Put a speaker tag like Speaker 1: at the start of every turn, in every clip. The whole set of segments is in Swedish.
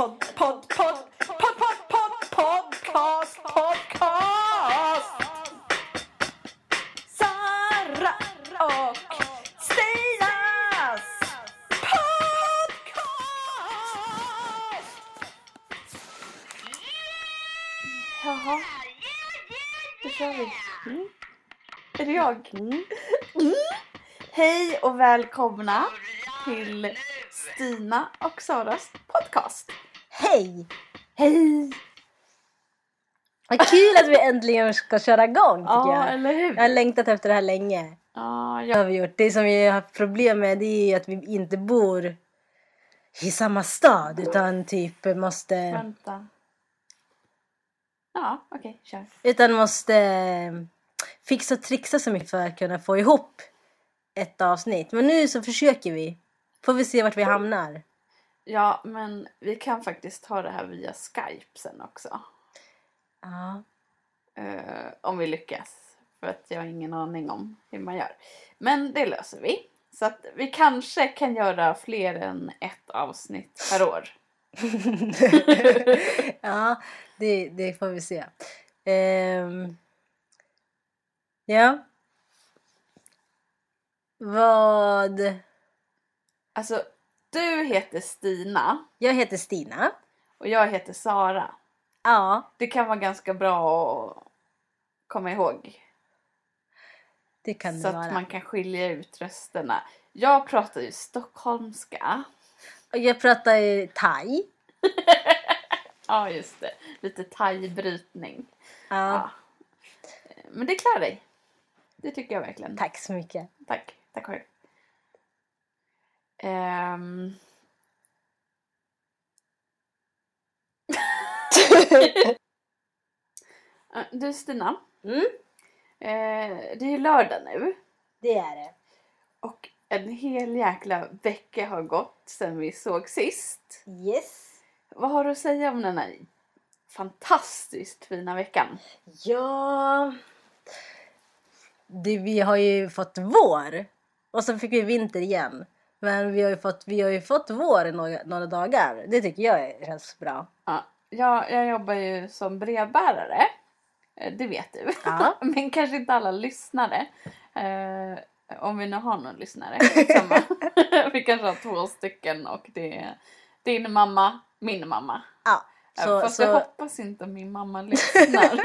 Speaker 1: Pod, pod, pod, pod, pod, pod, podcast, podcast. Sara och Stinas podcast. Jaha, då kör vi. Mm. Är det jag? Mm. Hej och välkomna till Stina och Saras.
Speaker 2: Hej!
Speaker 1: Hej!
Speaker 2: Vad kul att vi äntligen ska köra igång tycker
Speaker 1: Ja,
Speaker 2: jag.
Speaker 1: eller hur?
Speaker 2: Jag har längtat efter det här länge.
Speaker 1: Ja,
Speaker 2: Det
Speaker 1: jag...
Speaker 2: har vi gjort. Det som vi har haft problem med det är att vi inte bor i samma stad utan typ måste,
Speaker 1: Vänta. Ja, okej, kör.
Speaker 2: utan måste eh, fixa och trixa så mycket för att kunna få ihop ett avsnitt. Men nu så försöker vi. Får vi se vart vi hamnar.
Speaker 1: Ja, men vi kan faktiskt ta det här via Skype sen också.
Speaker 2: Ja.
Speaker 1: Eh, om vi lyckas. För att jag har ingen aning om hur man gör. Men det löser vi. Så att vi kanske kan göra fler än ett avsnitt per år.
Speaker 2: ja, det, det får vi se. Ehm, ja. Vad...
Speaker 1: Alltså, du heter Stina
Speaker 2: Jag heter Stina.
Speaker 1: och jag heter Sara.
Speaker 2: Ja,
Speaker 1: Det kan vara ganska bra att komma ihåg.
Speaker 2: det kan
Speaker 1: Så
Speaker 2: det
Speaker 1: att
Speaker 2: vara.
Speaker 1: man kan skilja ut rösterna. Jag pratar ju stockholmska.
Speaker 2: Och jag pratar ju thai.
Speaker 1: Ja, just det. Lite thai-brytning.
Speaker 2: Ja,
Speaker 1: Ja. Men det klarar dig. Det tycker jag verkligen.
Speaker 2: Tack så mycket.
Speaker 1: Tack. Tack själv. Eh, Du Stina.
Speaker 2: Mm,
Speaker 1: Eh, det är ju lördag nu.
Speaker 2: det är det.
Speaker 1: Och en hel jäkla vecka har gått sedan vi såg sist.
Speaker 2: Yes.
Speaker 1: Vad har du att säga om den här fantastiskt fina veckan?
Speaker 2: Ja... Det, vi har ju fått vår. Och så fick vi vinter igen. Men vi har ju fått, vi har ju fått vår i några, några dagar. Det tycker jag känns bra.
Speaker 1: Ja, jag, jag jobbar ju som brevbärare. Eh, Det vet du.
Speaker 2: Ja.
Speaker 1: Men kanske inte alla lyssnare. Eh, om vi nu har någon lyssnare. Vi kanske har två stycken och det är din mamma, min mamma.
Speaker 2: Ja,
Speaker 1: Så,
Speaker 2: så,
Speaker 1: Fast jag
Speaker 2: så,
Speaker 1: hoppas inte min mamma lyssnar.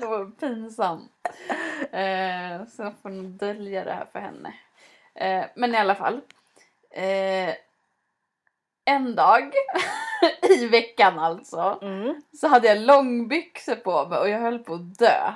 Speaker 1: det var pinsamt. Eh, så jag får nog dölja det här för henne. Eh, men i alla fall. Eh, en dag i veckan alltså.
Speaker 2: mm.
Speaker 1: Så hade jag långbyxor på mig och jag höll på att dö.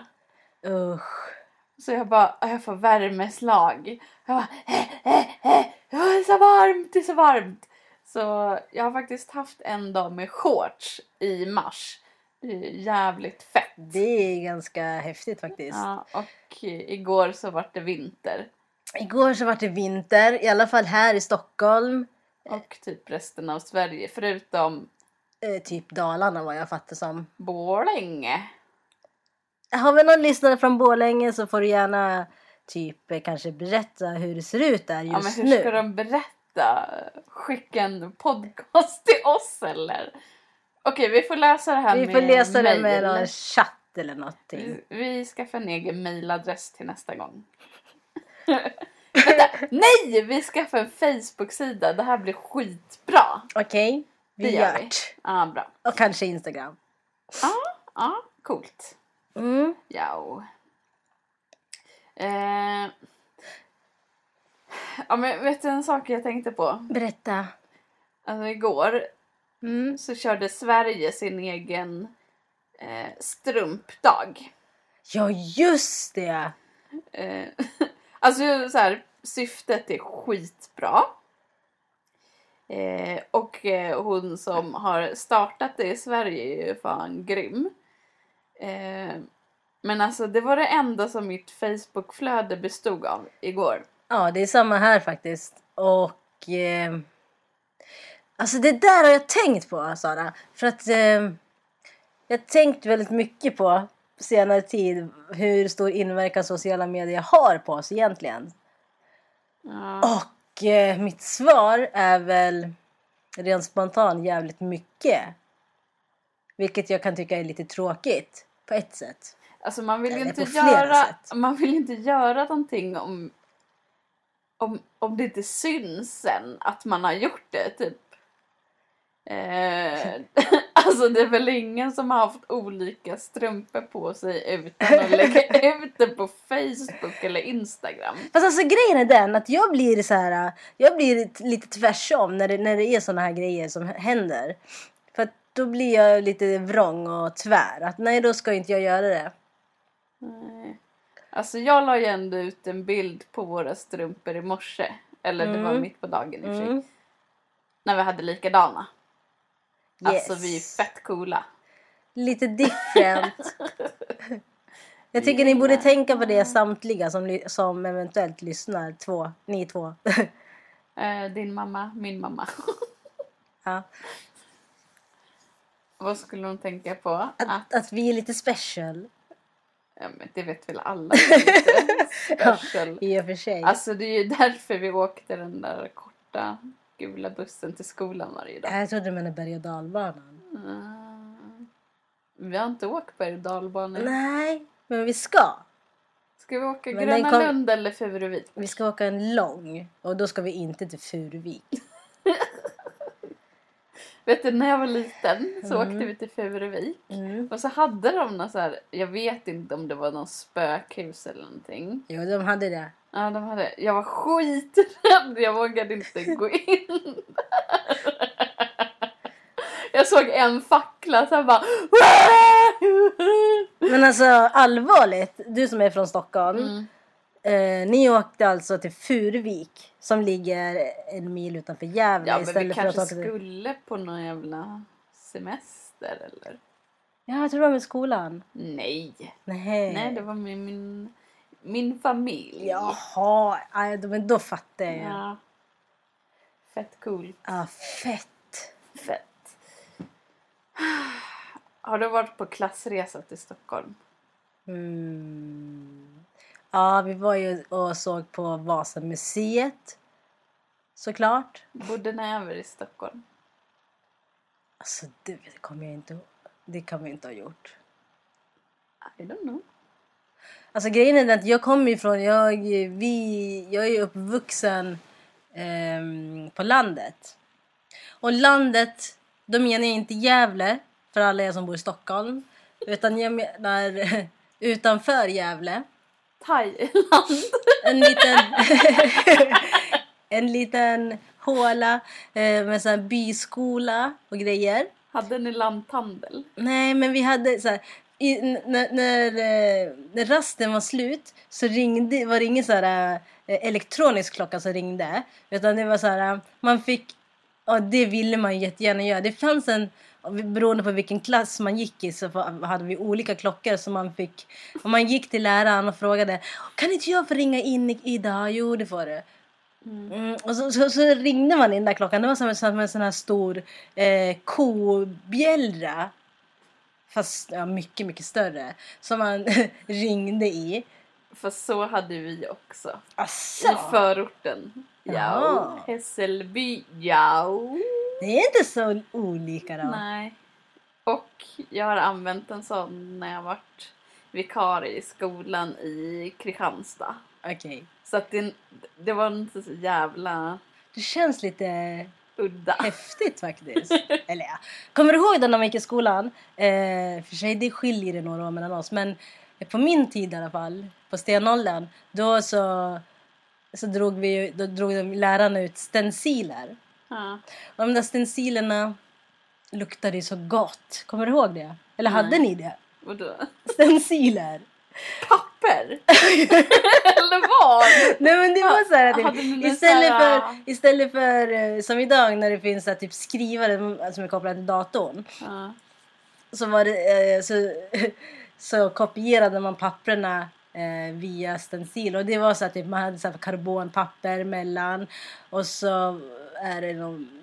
Speaker 2: Usch.
Speaker 1: Så jag bara, jag får värmeslag. Jag bara, eh, eh, eh, det är så varmt, det är så varmt. Så jag har faktiskt haft en dag med shorts i mars. Det är jävligt fett.
Speaker 2: Det är ganska häftigt faktiskt.
Speaker 1: Ja, och igår så var det vinter.
Speaker 2: Igår så var det vinter, i alla fall här i Stockholm.
Speaker 1: Och typ resten av Sverige förutom
Speaker 2: Eh, typ Dalarna vad jag fattar som.
Speaker 1: Borlänge.
Speaker 2: Har vi någon lyssnare från Borlänge så får du gärna typ eh, kanske berätta hur det ser ut där just
Speaker 1: Ja men hur
Speaker 2: nu.
Speaker 1: ska de berätta? Skicka en podcast till oss eller? Okej vi får läsa det här
Speaker 2: Vi
Speaker 1: med
Speaker 2: får läsa det med
Speaker 1: mail.
Speaker 2: någon chatt eller någonting.
Speaker 1: Vi, vi skaffar en egen mailadress till nästa gång. Vänta, nej! Vi skaffar en Facebook-sida. Det här blir skitbra.
Speaker 2: Okej, vi
Speaker 1: Det
Speaker 2: gör det.
Speaker 1: Ja, bra.
Speaker 2: Och kanske Instagram.
Speaker 1: Ja, ja, coolt.
Speaker 2: Mm.
Speaker 1: Ja. Eh. Ja men vet du en sak jag tänkte på?
Speaker 2: Berätta.
Speaker 1: Alltså igår
Speaker 2: Mm.
Speaker 1: så körde Sverige sin egen eh, strumpdag.
Speaker 2: Ja just det!
Speaker 1: Eh, alltså så här, syftet är skitbra. Eh, och eh, hon som har startat det i Sverige är ju fan grym. Eh, men alltså det var det enda som mitt Facebookflöde bestod av igår.
Speaker 2: Ja det är samma här faktiskt. Och eh, alltså det där har jag tänkt på Sara. För att eh, jag har tänkt väldigt mycket på på senare tid hur stor inverkan sociala medier har på oss egentligen.
Speaker 1: Ja,
Speaker 2: Och eh, mitt svar är väl rent spontant jävligt mycket. Vilket jag kan tycka är lite tråkigt på ett sätt.
Speaker 1: Alltså man vill ju inte göra,
Speaker 2: sätt.
Speaker 1: man vill inte göra någonting om, om, om det inte syns sen att man har gjort det typ. Eh, alltså det är väl ingen som har haft olika strumpor på sig utan att lägga ut det på Facebook eller Instagram.
Speaker 2: Fast alltså grejen är den att jag blir så här, jag blir lite tvärsom när det, när det är såna här grejer som händer. För att då blir jag lite vrång och tvär. Att nej, då ska inte jag göra det.
Speaker 1: Nej. Alltså jag la ju ändå ut en bild på våra strumpor i morse. Eller det var
Speaker 2: Mm.
Speaker 1: mitt på dagen i och för sig.
Speaker 2: Mm.
Speaker 1: När vi hade likadana. Alltså
Speaker 2: Yes.
Speaker 1: vi är fett coola.
Speaker 2: Lite different. Jag tycker ni borde tänka på det samtliga som, som eventuellt lyssnar. Två, ni två.
Speaker 1: Eh, din mamma, min mamma.
Speaker 2: ja.
Speaker 1: Vad skulle hon tänka på? Att,
Speaker 2: att, att vi är lite special.
Speaker 1: ja, men det vet väl alla. Special.
Speaker 2: I och för sig.
Speaker 1: Alltså det är ju därför vi åkte den där korta gula bussen till skolan varje dag.
Speaker 2: Jag trodde du menade berg och dalbanan.
Speaker 1: Mm. Vi har inte åkt berg och dalbanor.
Speaker 2: Nej, men vi ska.
Speaker 1: Ska vi åka
Speaker 2: Men
Speaker 1: Gröna
Speaker 2: kom-
Speaker 1: Lund eller Furuvik?
Speaker 2: Vi ska åka en lång och då ska vi inte till Furuvik.
Speaker 1: Vet du när jag var liten så
Speaker 2: Mm.
Speaker 1: åkte vi till Furuvik.
Speaker 2: Mm.
Speaker 1: Och så hade de någon så här, jag vet inte om det var någon spökhus eller någonting.
Speaker 2: Jo, de hade det.
Speaker 1: Ja, de hade, jag var skiträdd, jag vågade inte gå in. Jag såg en fackla så jag bara...
Speaker 2: Men alltså allvarligt, du som är från Stockholm.
Speaker 1: Mm.
Speaker 2: Eh, ni åkte alltså till Furuvik som ligger en mil utanför Gävle
Speaker 1: Ja men vi
Speaker 2: istället för att
Speaker 1: kanske
Speaker 2: åka till...
Speaker 1: skulle på någon jävla semester eller?
Speaker 2: Ja, jag tror det var med skolan.
Speaker 1: Nej.
Speaker 2: Nej.
Speaker 1: Nej det var med min, min familj.
Speaker 2: Jaha, aj, då- men då fattar jag. Ja.
Speaker 1: Ja. Fett coolt.
Speaker 2: Ah, fett.
Speaker 1: Fett. Har du varit på klassresa till Stockholm?
Speaker 2: Mm. Ja, vi var ju och såg på Vasamuseet. Såklart.
Speaker 1: Bodde ni över i Stockholm?
Speaker 2: Alltså det kommer jag inte ihåg. Det kan vi inte ha gjort.
Speaker 1: I don't know.
Speaker 2: Alltså grejen är att jag kommer ifrån, jag, vi, jag är uppvuxen ehm, på landet. Och landet, då menar jag inte Gävle, för alla er som bor i Stockholm. Utan jag menar utanför Gävle.
Speaker 1: Thailand.
Speaker 2: En liten, en liten håla eh, med sån byskola och grejer.
Speaker 1: Hade ni lanthandel?
Speaker 2: Nej, men vi hade så här, i, när, när, eh, när rasten var slut så ringde, var det ingen så här, eh, elektronisk klocka som ringde. Utan det var så här, man fick, ja det ville man jättegärna göra. Det fanns en, beroende på vilken klass man gick i så hade vi olika klockor som man fick. Om man gick till läraren och frågade, kan inte jag få ringa in idag? Jo, det får du. Mm, och så, så, så ringde man in den där klockan. Det var som en, som en sån här stor eh, kobjällra. Fast ja, mycket, mycket större. Som man ringde i.
Speaker 1: För så hade vi också.
Speaker 2: Asså,
Speaker 1: I förorten. Ja. Hässelby. Ja.
Speaker 2: det är inte så olika då.
Speaker 1: Nej. Och jag har använt en sån när jag varit vikarie i skolan i Kristianstad.
Speaker 2: Okej.
Speaker 1: Så att det, det var inte så jävla
Speaker 2: Det känns lite
Speaker 1: udda.
Speaker 2: häftigt faktiskt. Eller ja. Kommer du ihåg då när man gick i skolan? Eh, för sig det skiljer det några år mellan oss. Men på min tid i alla fall, på stenåldern, då så, så drog, vi, då drog de lärarna ut stenciler.
Speaker 1: Ja.
Speaker 2: Och de där stencilerna luktade ju så gott. Kommer du ihåg det? Eller hade
Speaker 1: Nej.
Speaker 2: ni det?
Speaker 1: Vadå?
Speaker 2: Stenciler?
Speaker 1: Papper? Eller vad?
Speaker 2: Nej men det var så här
Speaker 1: någon
Speaker 2: istället för, istället för eh, som idag när det finns här, typ skrivare som är kopplade till datorn.
Speaker 1: Ja.
Speaker 2: Så var det eh, så, så kopierade man papperna eh, via stencil och det var så att typ, man hade så här karbonpapper mellan och så är det någon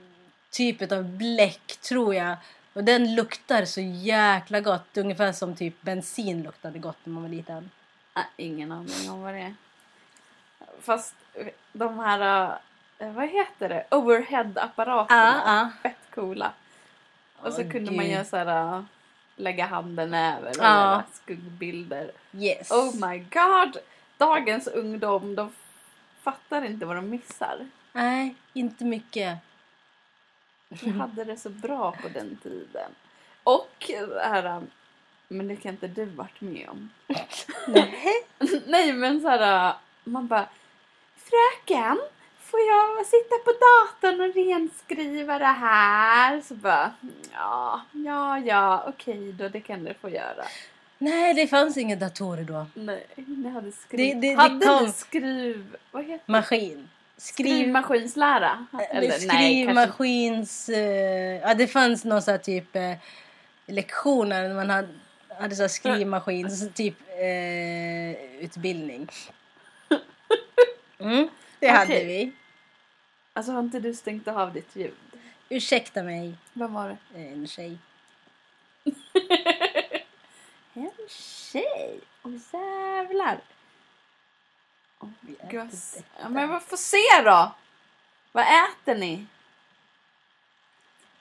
Speaker 2: typ av bläck tror jag och den luktar så jäkla gott ungefär som typ bensin luktade gott när man var liten.
Speaker 1: Nej, ingen aning om vad det är. Fast de här eh, vad heter det, overhead-apparaterna.
Speaker 2: Ja, ja.
Speaker 1: Fett coola. Och så
Speaker 2: Åh,
Speaker 1: kunde man
Speaker 2: gud.
Speaker 1: göra såhär, äh, lägga handen över och göra skuggbilder.
Speaker 2: Yes.
Speaker 1: Oh my god! Dagens ungdom, de fattar inte vad de missar.
Speaker 2: Nej, inte mycket.
Speaker 1: Vi hade det så bra på den tiden. Och det här, men det kan inte du varit med om.
Speaker 2: Nej.
Speaker 1: Nej men såhär, man bara Fröken, får jag sitta på datorn och renskriva det här? Så bara, ja, ja, ja, okej då, det kan du få göra.
Speaker 2: Nej, det fanns inga datorer då.
Speaker 1: Nej, ni hade skriv...
Speaker 2: Det- det- det
Speaker 1: hade
Speaker 2: kom-
Speaker 1: ni skriv... Vad heter det?
Speaker 2: Maskin. Skriv...
Speaker 1: Skrivmaskinslära?
Speaker 2: Eller skrivmaskins... eh, ja, det fanns någon sån här typ eh, lektioner när man hade, hade så skrivmaskins typ eh, utbildning. Mm, det hade
Speaker 1: Okej.
Speaker 2: vi.
Speaker 1: Alltså har inte du stängt av ditt ljud?
Speaker 2: Ursäkta mig,
Speaker 1: Vad var det?
Speaker 2: en tjej.
Speaker 1: En tjej! Åh jävlar! Oh, Gös.
Speaker 2: detta.
Speaker 1: Ja, men vad får se då? Vad äter ni?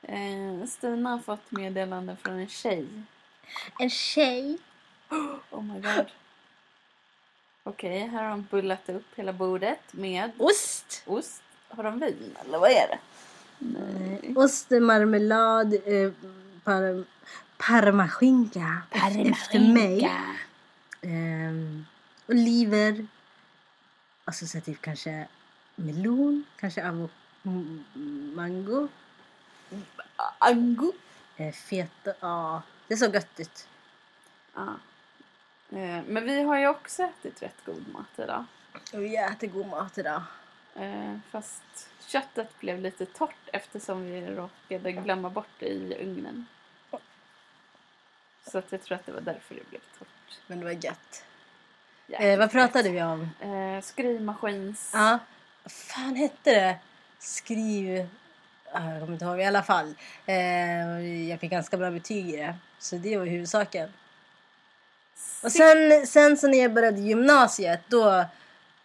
Speaker 1: Eh, Stina har fått meddelande från en tjej.
Speaker 2: En tjej?
Speaker 1: Oh my god. Okej, här har de bullat upp hela bordet med
Speaker 2: Ost?
Speaker 1: ost. Har de vin eller vad är det?
Speaker 2: Nej. Ost, marmelad, eh, par, parmaskinka efter- efter mig. Ehm, oliver. Alltså så typ kanske melon, kanske avo- m- m- mango.
Speaker 1: Ango.
Speaker 2: Eh, feta, ja. Det såg gött ut.
Speaker 1: Ja. Eh, men vi har ju också ätit rätt god mat idag.
Speaker 2: Och vi äter god mat idag.
Speaker 1: Eh, fast köttet blev lite torrt eftersom vi råkade glömma bort det i ugnen. Så att jag tror att det var därför det blev torrt.
Speaker 2: Men det var gött.
Speaker 1: Jäkligt
Speaker 2: Eh, vad pratade vi om?
Speaker 1: Eh, skrivmaskins...
Speaker 2: Ja. Vad fan hette det? Skriv... Jag kommer inte ihåg i alla fall. Eh, jag fick ganska bra betyg i det. Så det var huvudsaken. Och sen, sen så när jag började gymnasiet då,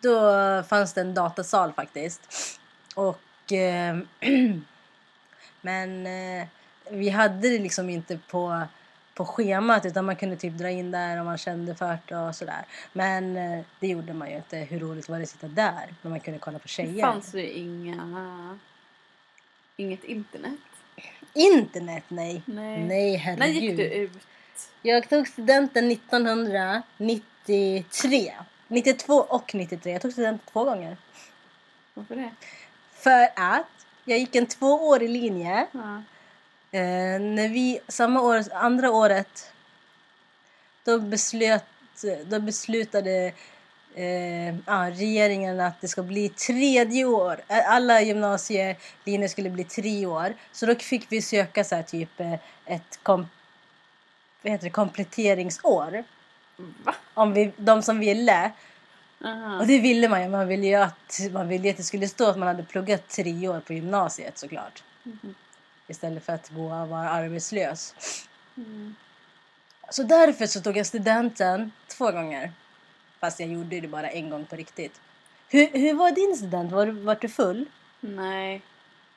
Speaker 2: då fanns det en datasal faktiskt. Och... Eh, men eh, vi hade det liksom inte på, på schemat utan man kunde typ dra in där om man kände för det och sådär. Men eh, det gjorde man ju inte. Hur roligt var det att sitta där när man kunde kolla på
Speaker 1: Det
Speaker 2: tjejer?
Speaker 1: fanns ju inga... Inget internet.
Speaker 2: Internet, nej.
Speaker 1: Nej.
Speaker 2: Nej,
Speaker 1: När
Speaker 2: herregud.
Speaker 1: gick du ut?
Speaker 2: Jag tog studenten 1993. 92 och 93. Jag tog studenten två gånger.
Speaker 1: Varför det?
Speaker 2: För att jag gick en tvåårig linje.
Speaker 1: Ja.
Speaker 2: Eh, när vi, samma år, andra året, då, beslöt, då beslutade eh, ja, regeringen att det ska bli tredje år. Eh, Alla gymnasielinjer skulle bli tre år. Så då fick vi söka så här, typ eh, ett kom, vad heter det, kompletteringsår.
Speaker 1: Va?
Speaker 2: Om vi, de som ville.
Speaker 1: Aha.
Speaker 2: Och det ville man ju. Man ville ju att, man ville ju att det skulle stå att man hade pluggat tre år på gymnasiet såklart.
Speaker 1: Mhm.
Speaker 2: Istället för att gå och vara arbetslös.
Speaker 1: Mm.
Speaker 2: Så därför så tog jag studenten två gånger. Fast jag gjorde det bara en gång på riktigt. Hur, hur var din student? Var, var du full?
Speaker 1: Nej.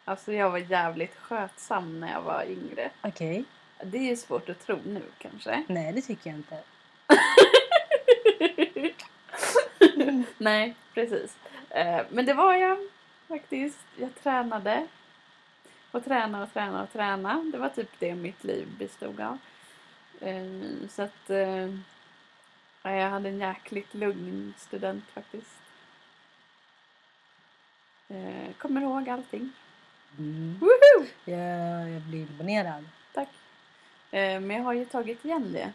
Speaker 1: Alltså jag var jävligt skötsam när jag var yngre.
Speaker 2: Okej.
Speaker 1: Det är ju svårt att tro nu kanske.
Speaker 2: Nej, det tycker jag inte.
Speaker 1: Nej, precis. Eh, Men det var jag faktiskt. Jag tränade. Och tränade och tränade och tränade. Det var typ det mitt liv bestod av. Eh, Så att ja, jag hade en jäkligt lugn student faktiskt. Eh, Kommer ihåg allting.
Speaker 2: Mm.
Speaker 1: Woho!
Speaker 2: Jag, jag blir imponerad.
Speaker 1: Tack. Eh, Men jag har ju tagit igen det.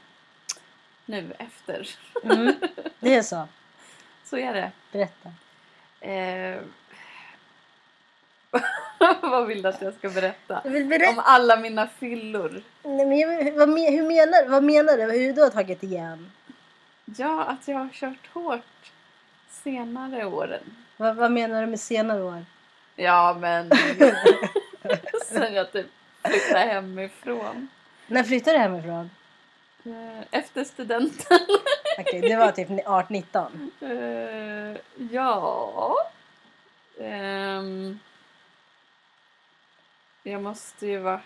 Speaker 1: Nu efter.
Speaker 2: Mm. Det är så.
Speaker 1: Så är det.
Speaker 2: Berätta.
Speaker 1: Eh, vad vill du att jag ska berätta?
Speaker 2: Jag vill
Speaker 1: Om
Speaker 2: berätta.
Speaker 1: alla mina fyllor.
Speaker 2: Nej, men vad, hur menar, vad menar du? Hur du har tagit igen?
Speaker 1: Ja, att jag har kört hårt senare åren.
Speaker 2: Vad, vad menar du med senare år?
Speaker 1: Ja, men sen jag typ flyttade hemifrån.
Speaker 2: När flyttade du hemifrån?
Speaker 1: Eh, Efter studenten.
Speaker 2: Okej, det var typ 18-19.
Speaker 1: Eh, ja. Ehm, jag måste ju vara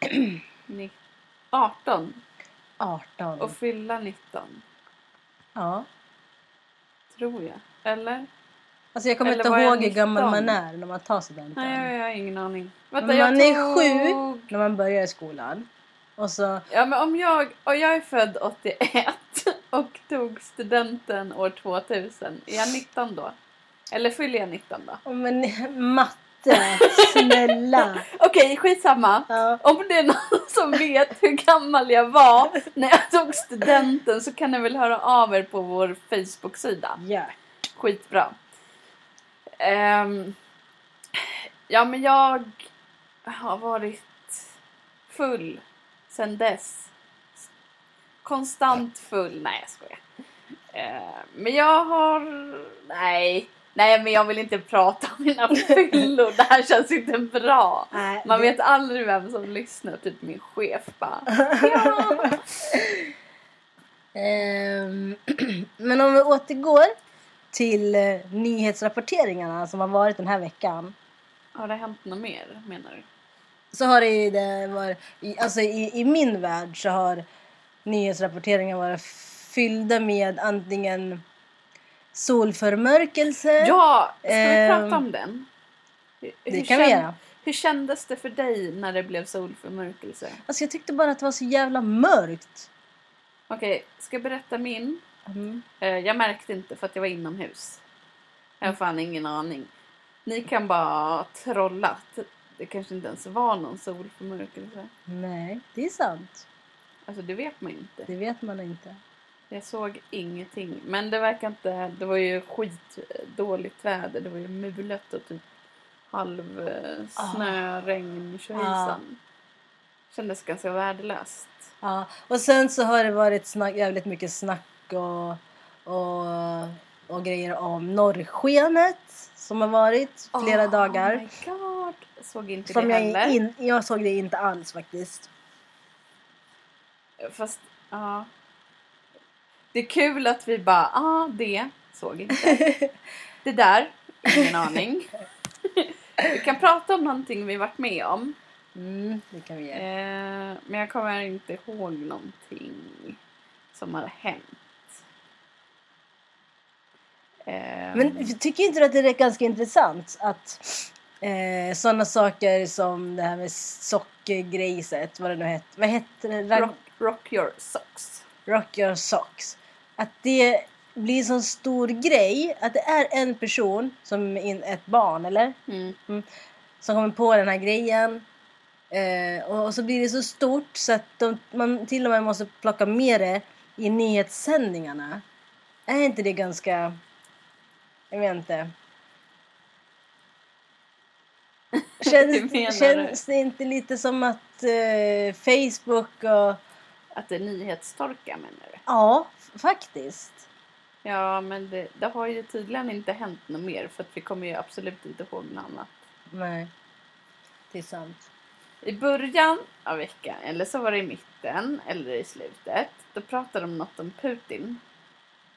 Speaker 1: ni- 18
Speaker 2: 18.
Speaker 1: och fylla 19.
Speaker 2: Ja.
Speaker 1: Tror jag. Eller?
Speaker 2: Alltså jag kommer
Speaker 1: Eller
Speaker 2: inte
Speaker 1: jag
Speaker 2: ihåg hur gammal
Speaker 1: 19?
Speaker 2: man är när man tar studenten.
Speaker 1: Nej, jag har ingen aning. Vänta,
Speaker 2: Men
Speaker 1: jag
Speaker 2: man är
Speaker 1: tog...
Speaker 2: sju när man börjar i skolan. Och så...
Speaker 1: Ja, men om jag... Och jag är född 81 och tog studenten år 2000. Är jag 19 då? Eller fyller jag 19 då?
Speaker 2: Men matte, snälla!
Speaker 1: Okej, skitsamma.
Speaker 2: Ja.
Speaker 1: Om det är någon som vet hur gammal jag var när jag tog studenten så kan ni väl höra av er på vår Facebook-sida.
Speaker 2: ja.
Speaker 1: Skitbra. Ehm, ja, men jag har varit full sen dess. Konstant full. Nej, jag skojar. Ehm, men jag har... Nej. Nej, men jag vill inte prata om mina fyllor. Det här känns inte bra.
Speaker 2: Nej,
Speaker 1: Man
Speaker 2: det-
Speaker 1: vet aldrig vem som lyssnar. Typ min chef bara. Ja.
Speaker 2: Ehm, men om vi återgår till eh, nyhetsrapporteringarna som har varit den här veckan.
Speaker 1: Har det hänt något mer menar du?
Speaker 2: Så har det ju det varit, alltså i, i min värld så har nyhetsrapporteringar varit fyllda med antingen solförmörkelse.
Speaker 1: Ja, ska vi
Speaker 2: Ehm,
Speaker 1: prata om den? Hur,
Speaker 2: det
Speaker 1: hur
Speaker 2: kan vi göra.
Speaker 1: Hur kändes det för dig när det blev solförmörkelse?
Speaker 2: Alltså jag tyckte bara att det var så jävla mörkt.
Speaker 1: Okej, ska jag berätta min?
Speaker 2: Mm.
Speaker 1: Eh, jag märkte inte för att jag var inomhus. Jag har fan ingen aning. Ni kan bara trolla. att Det kanske inte ens var någon solförmörkelse.
Speaker 2: Nej, det är sant.
Speaker 1: Alltså det vet man inte.
Speaker 2: Det vet man inte.
Speaker 1: Jag såg ingenting. Men det verkar inte... Det var ju skitdåligt väder. Det var ju mulet och typ halv eh, snö, regn, tjohejsan. Kändes ganska värdelöst.
Speaker 2: Ja, och sen så har det varit snack, jävligt mycket snack och, och, och grejer om norrskenet som har varit flera
Speaker 1: Oh
Speaker 2: dagar.
Speaker 1: my god. Såg inte
Speaker 2: Som
Speaker 1: det
Speaker 2: jag,
Speaker 1: heller.
Speaker 2: in, jag såg det inte alls faktiskt.
Speaker 1: Fast, ja. Det är kul att vi bara, ja ah, det såg inte. det där, ingen aning. vi kan prata om någonting vi varit med om.
Speaker 2: Mm, det kan vi göra.
Speaker 1: Eh, men jag kommer inte ihåg någonting som har hänt. Eh,
Speaker 2: Men tycker inte du att det är ganska intressant att eh, sådana saker som det här med sockergrejset, vad det nu hette, vad hette det?
Speaker 1: Rock, rock your socks.
Speaker 2: Rock your socks. Att det blir så stor grej att det är en person, som in, ett barn eller?
Speaker 1: Mm.
Speaker 2: Som kommer på den här grejen. Eh, och, och så blir det så stort så att de, man till och med måste plocka med det i nyhetssändningarna. Är inte det ganska... Jag vet inte. Känns, känns det inte lite som att eh, Facebook och...
Speaker 1: Att det är nyhetstorka menar du?
Speaker 2: Ja, faktiskt.
Speaker 1: Ja, men det, det har ju tydligen inte hänt något mer för att vi kommer ju absolut inte ihåg något annat.
Speaker 2: Nej, det är sant.
Speaker 1: I början av veckan, eller så var det i mitten eller i slutet, då pratade de något om Putin.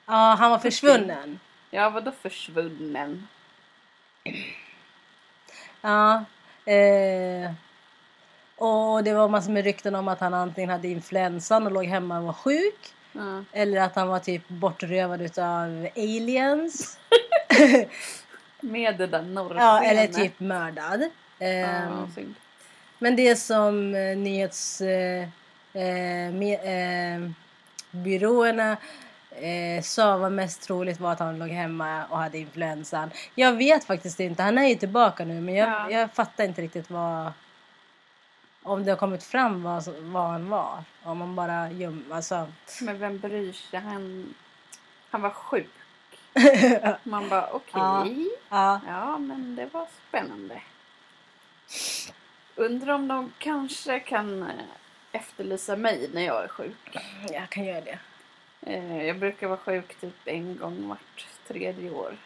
Speaker 2: Ja, han var försvunnen.
Speaker 1: Ja, vadå försvunnen?
Speaker 2: Ja. Eh, och det var massor med rykten om att han antingen hade influensan och låg hemma och var sjuk.
Speaker 1: Ja.
Speaker 2: Eller att han var typ bortrövad utav aliens.
Speaker 1: Med det där norrskenet.
Speaker 2: ja, eller typ mördad.
Speaker 1: Synd.
Speaker 2: Men det som eh, nyhets... Eh, eh, eh, byråerna eh, sa var mest troligt var att han låg hemma och hade influensan. Jag vet faktiskt inte. Han är ju tillbaka nu men jag,
Speaker 1: Ja.
Speaker 2: jag fattar inte riktigt vad... Om det har kommit fram vad, vad han var. Om man bara gömmer... Alltså,
Speaker 1: Men vem bryr sig? Han, han var sjuk. Man bara okej.
Speaker 2: ja.
Speaker 1: Ja, men det var spännande. Undrar om de kanske kan eh, efterlysa mig när jag är sjuk.
Speaker 2: Jag kan göra det.
Speaker 1: Eh, Jag brukar vara sjuk typ en gång vart tredje år.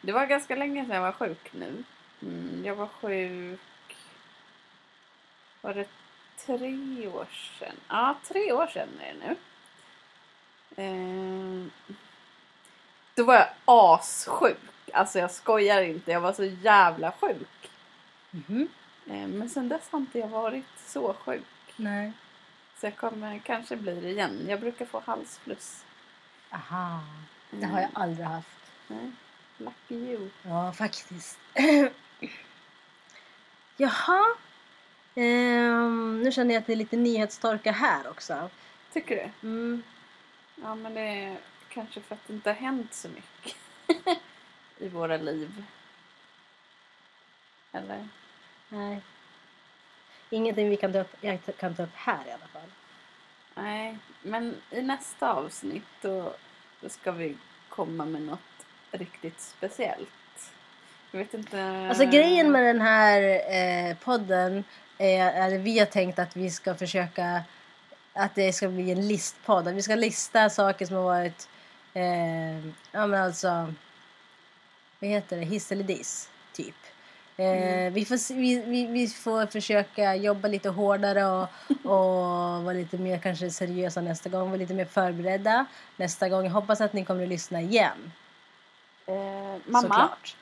Speaker 1: Det var ganska länge sedan jag var sjuk nu. Mm, jag var sjuk... Var det tre år sedan? Ja, tre år sedan är det nu. Eh, Då var jag assjuk. Alltså jag skojar inte, jag var så jävla sjuk.
Speaker 2: Mhm.
Speaker 1: Eh, Men sen dess har inte jag varit så sjuk.
Speaker 2: Nej.
Speaker 1: Så jag kommer kanske bli det igen. Jag brukar få halsfluss.
Speaker 2: Aha. Det har jag aldrig haft.
Speaker 1: Nej. Lucky you.
Speaker 2: Ja, faktiskt. Jaha. Ehm, nu känner jag att det är lite nyhetstorka här också.
Speaker 1: Tycker du?
Speaker 2: Mm.
Speaker 1: Ja men det är kanske för att det inte har hänt så mycket i våra liv. Eller?
Speaker 2: Nej. Ingenting vi kan ta upp, jag kan ta upp här i alla fall.
Speaker 1: Nej, men i nästa avsnitt då, då ska vi komma med något riktigt speciellt. Jag vet inte...
Speaker 2: Alltså grejen med den här eh, podden att vi har tänkt att vi ska försöka att det ska bli en listpodd. Att vi ska lista saker som har varit eh, ja men alltså vad heter det, hiss eller diss typ. Eh, vi, får, vi, vi, vi får försöka jobba lite hårdare och, och vara lite mer kanske seriösa nästa gång. Vara lite mer förberedda nästa gång. Jag hoppas att ni kommer att lyssna igen.
Speaker 1: Eh, mamma,
Speaker 2: Såklart.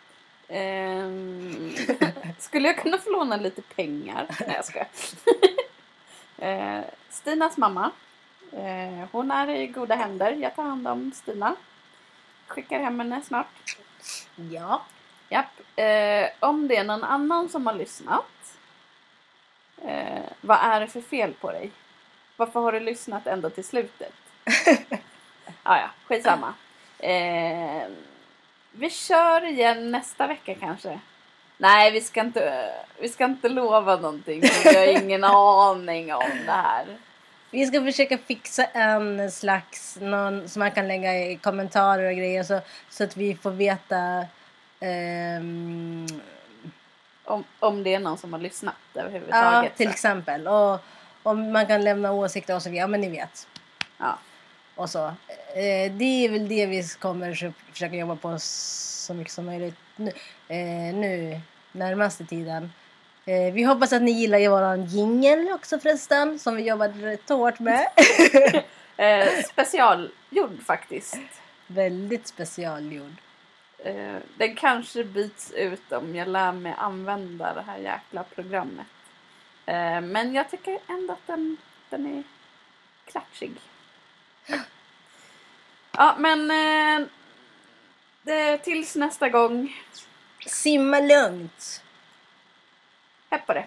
Speaker 1: Ehm, skulle jag kunna få låna lite pengar? Nej, jag skojar. eh, Stinas mamma, eh, hon är i goda händer. Jag tar hand om Stina. Skickar hem henne snart.
Speaker 2: Ja.
Speaker 1: Japp. Eh, om det är någon annan som har lyssnat. Eh, vad är det för fel på dig? Varför har du lyssnat ända till slutet? ah, ja, skitsamma. Eh, vi kör igen nästa vecka kanske. Nej, vi ska inte, vi ska inte lova någonting. Vi har ingen aning om det här.
Speaker 2: Vi ska försöka fixa en slags, någon som man kan lägga i kommentarer och grejer så, så att vi får veta ehm,
Speaker 1: Om, om det är någon som har lyssnat
Speaker 2: ja,
Speaker 1: överhuvudtaget.
Speaker 2: till
Speaker 1: så.
Speaker 2: exempel. Och om man kan lämna åsikter och så vidare. Ja, men ni vet.
Speaker 1: Ja.
Speaker 2: Och så. Eh, det är väl det vi kommer försö- försöka jobba på så mycket som möjligt nu, eh, nu närmaste tiden. Eh, vi hoppas att ni gillar våran jingel också förresten, som vi jobbade rätt hårt med.
Speaker 1: Eh, specialgjord faktiskt.
Speaker 2: Väldigt specialgjord.
Speaker 1: Eh, den kanske byts ut om jag lär mig använda det här jäkla programmet. Eh, men jag tycker ändå att den, den är klatschig. Ja, men eh, tills nästa gång.
Speaker 2: Simma lugnt.
Speaker 1: Hepp på det!